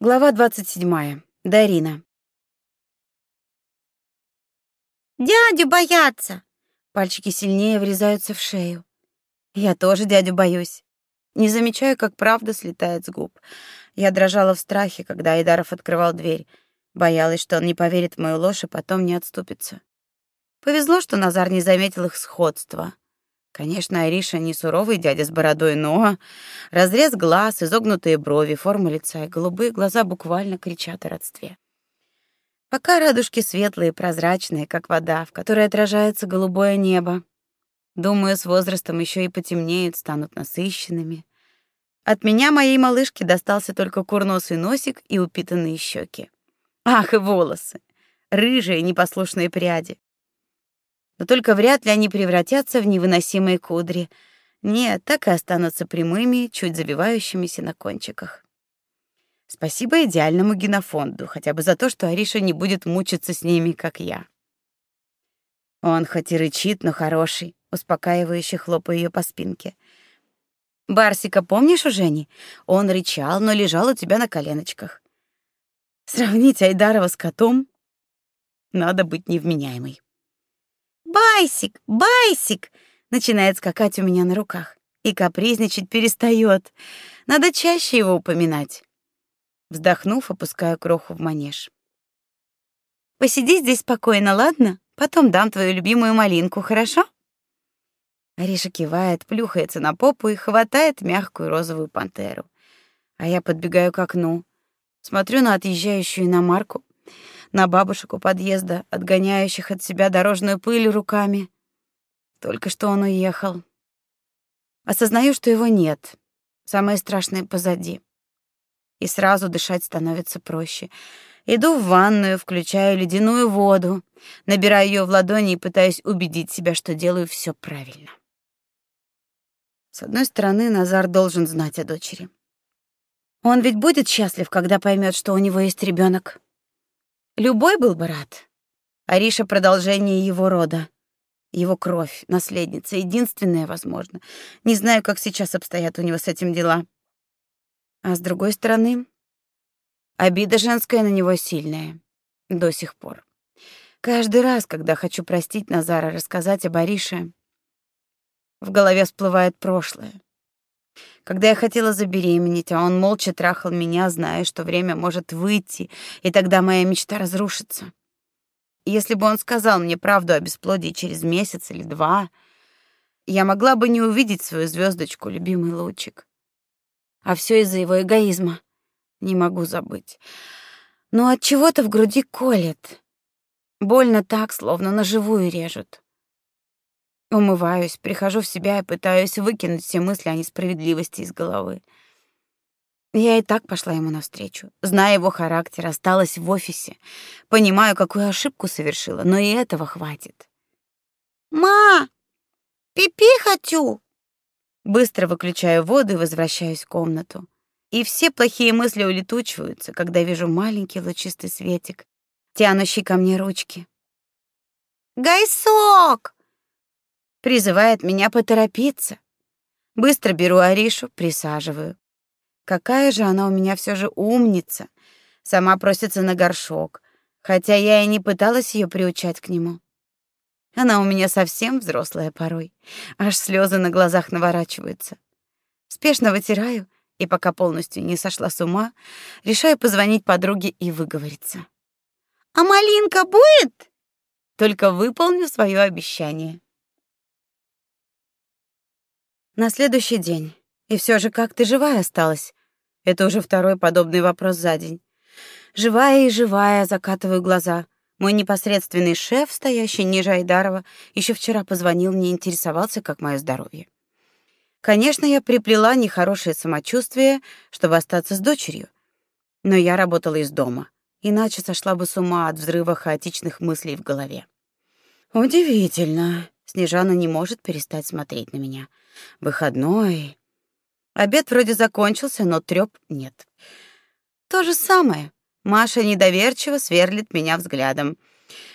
Глава 27. Дарина. Дядю боятся. Пальчики сильнее врезаются в шею. Я тоже дядю боюсь. Не замечаю, как правда слетает с губ. Я дрожала в страхе, когда Айдаров открывал дверь. Боялась, что он не поверит в мою ложь и потом не отступится. Повезло, что Назар не заметил их сходства. Конечно, Ариша не суровый дядя с бородой, но разрез глаз, изогнутые брови, форма лица и голубые глаза буквально кричат о родстве. Пока радужки светлые, прозрачные, как вода, в которой отражается голубое небо. Думаю, с возрастом еще и потемнеют, станут насыщенными. От меня моей малышке достался только курносый носик и упитанные щеки. Ах, и волосы. Рыжие непослушные пряди но только вряд ли они превратятся в невыносимые кудри. Нет, так и останутся прямыми, чуть завивающимися на кончиках. Спасибо идеальному генофонду, хотя бы за то, что Ариша не будет мучиться с ними, как я. Он хоть и рычит, но хороший, успокаивающе хлопая ее по спинке. Барсика помнишь у Жени? Он рычал, но лежал у тебя на коленочках. Сравнить Айдарова с котом надо быть невменяемой. Байсик, Байсик, начинает скакать у меня на руках и капризничать перестает. Надо чаще его упоминать. Вздохнув, опускаю кроху в манеж. Посиди здесь спокойно, ладно? Потом дам твою любимую малинку, хорошо? Ариша кивает, плюхается на попу и хватает мягкую розовую пантеру. А я подбегаю к окну, смотрю на отъезжающую иномарку, на бабушек у подъезда, отгоняющих от себя дорожную пыль руками. Только что он уехал. Осознаю, что его нет. Самое страшное позади. И сразу дышать становится проще. Иду в ванную, включаю ледяную воду, набираю ее в ладони и пытаюсь убедить себя, что делаю все правильно. С одной стороны, Назар должен знать о дочери. Он ведь будет счастлив, когда поймет, что у него есть ребенок. Любой был бы рад. Ариша — продолжение его рода. Его кровь, наследница, единственная, возможно. Не знаю, как сейчас обстоят у него с этим дела. А с другой стороны, обида женская на него сильная. До сих пор. Каждый раз, когда хочу простить Назара, рассказать об Арише, в голове всплывает прошлое. Когда я хотела забеременеть, а он молча трахал меня, зная, что время может выйти, и тогда моя мечта разрушится. если бы он сказал мне правду о бесплодии через месяц или два, я могла бы не увидеть свою звездочку, любимый лучик. А все из-за его эгоизма. Не могу забыть. Но от чего-то в груди колет. Больно так, словно на живую режут. Умываюсь, прихожу в себя и пытаюсь выкинуть все мысли о несправедливости из головы. Я и так пошла ему навстречу, зная его характер, осталась в офисе, понимаю, какую ошибку совершила, но и этого хватит. Ма, пипи хочу. Быстро выключаю воду и возвращаюсь в комнату. И все плохие мысли улетучиваются, когда вижу маленький лучистый светик, тянущий ко мне ручки. Гайсок! Призывает меня поторопиться. Быстро беру Аришу, присаживаю. Какая же она у меня все же умница. Сама просится на горшок, хотя я и не пыталась ее приучать к нему. Она у меня совсем взрослая порой, аж слезы на глазах наворачиваются. Спешно вытираю, и пока полностью не сошла с ума, решаю позвонить подруге и выговориться. А малинка будет? Только выполню свое обещание. На следующий день. И все же, как ты живая осталась? Это уже второй подобный вопрос за день. Живая и живая, закатываю глаза. Мой непосредственный шеф, стоящий ниже Айдарова, еще вчера позвонил мне, интересовался, как мое здоровье. Конечно, я приплела нехорошее самочувствие, чтобы остаться с дочерью. Но я работала из дома, иначе сошла бы с ума от взрыва хаотичных мыслей в голове. Удивительно. Снежана не может перестать смотреть на меня. Выходной. Обед вроде закончился, но трёп нет. То же самое. Маша недоверчиво сверлит меня взглядом.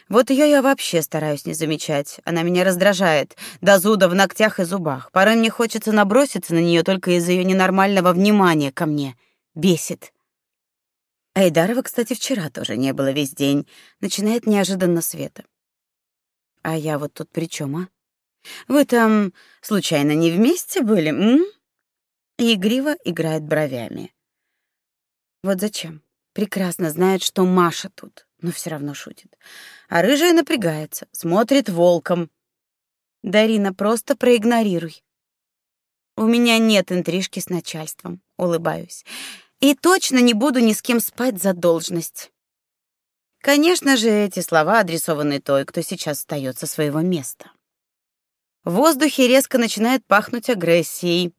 Вот её я вообще стараюсь не замечать. Она меня раздражает, до зуда в ногтях и зубах. Порой мне хочется наброситься на неё только из-за её ненормального внимания ко мне. Бесит. Айдарова, кстати, вчера тоже не было весь день. Начинает неожиданно Света. А я вот тут при чем, а? Вы там случайно не вместе были, м? Игриво играет бровями. Вот зачем? Прекрасно знает, что Маша тут, но все равно шутит. А рыжая напрягается, смотрит волком. Дарина, просто проигнорируй. У меня нет интрижки с начальством, улыбаюсь. И точно не буду ни с кем спать за должность. Конечно же, эти слова адресованы той, кто сейчас встает со своего места. В воздухе резко начинает пахнуть агрессией.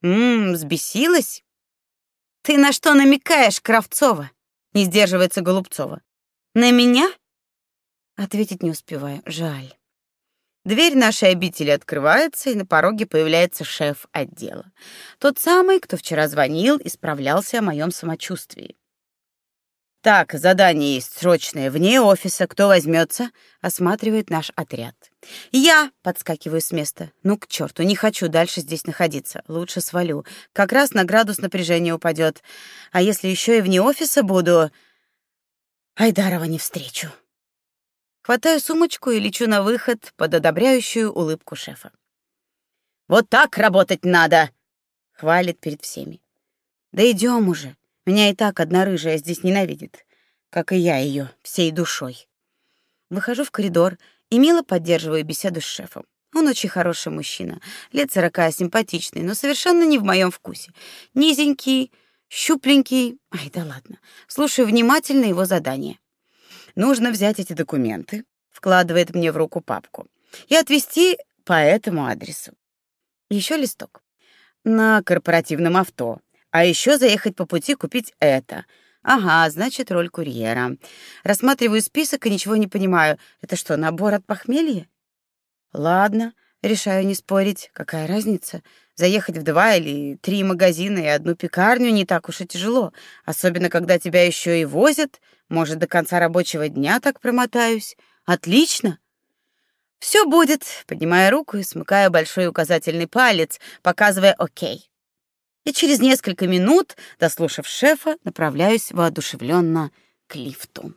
Мм, взбесилась? Ты на что намекаешь, Кравцова? Не сдерживается Голубцова. На меня? Ответить не успеваю. Жаль. Дверь нашей обители открывается, и на пороге появляется шеф отдела. Тот самый, кто вчера звонил и справлялся о моем самочувствии. Так, задание есть срочное, вне офиса. Кто возьмется? Осматривает наш отряд. Я подскакиваю с места. Ну к черту, не хочу дальше здесь находиться. Лучше свалю. Как раз на градус напряжения упадет. А если еще и вне офиса буду, Айдарова не встречу. Хватаю сумочку и лечу на выход под одобряющую улыбку шефа. «Вот так работать надо!» — хвалит перед всеми. «Да идем уже. Меня и так одна рыжая здесь ненавидит, как и я ее всей душой». Выхожу в коридор и мило поддерживаю беседу с шефом. Он очень хороший мужчина, лет сорока, симпатичный, но совершенно не в моем вкусе. Низенький, щупленький. Ай, да ладно. Слушаю внимательно его задание. Нужно взять эти документы, вкладывает мне в руку папку, и отвезти по этому адресу. Еще листок. На корпоративном авто. А еще заехать по пути купить это. Ага, значит, роль курьера. Рассматриваю список и ничего не понимаю. Это что, набор от похмелья? Ладно, решаю не спорить. Какая разница? Заехать в два или три магазина и одну пекарню не так уж и тяжело, особенно когда тебя еще и возят может, до конца рабочего дня так промотаюсь? Отлично. Все будет, поднимая руку и смыкая большой указательный палец, показывая «Окей». И через несколько минут, дослушав шефа, направляюсь воодушевленно к лифту.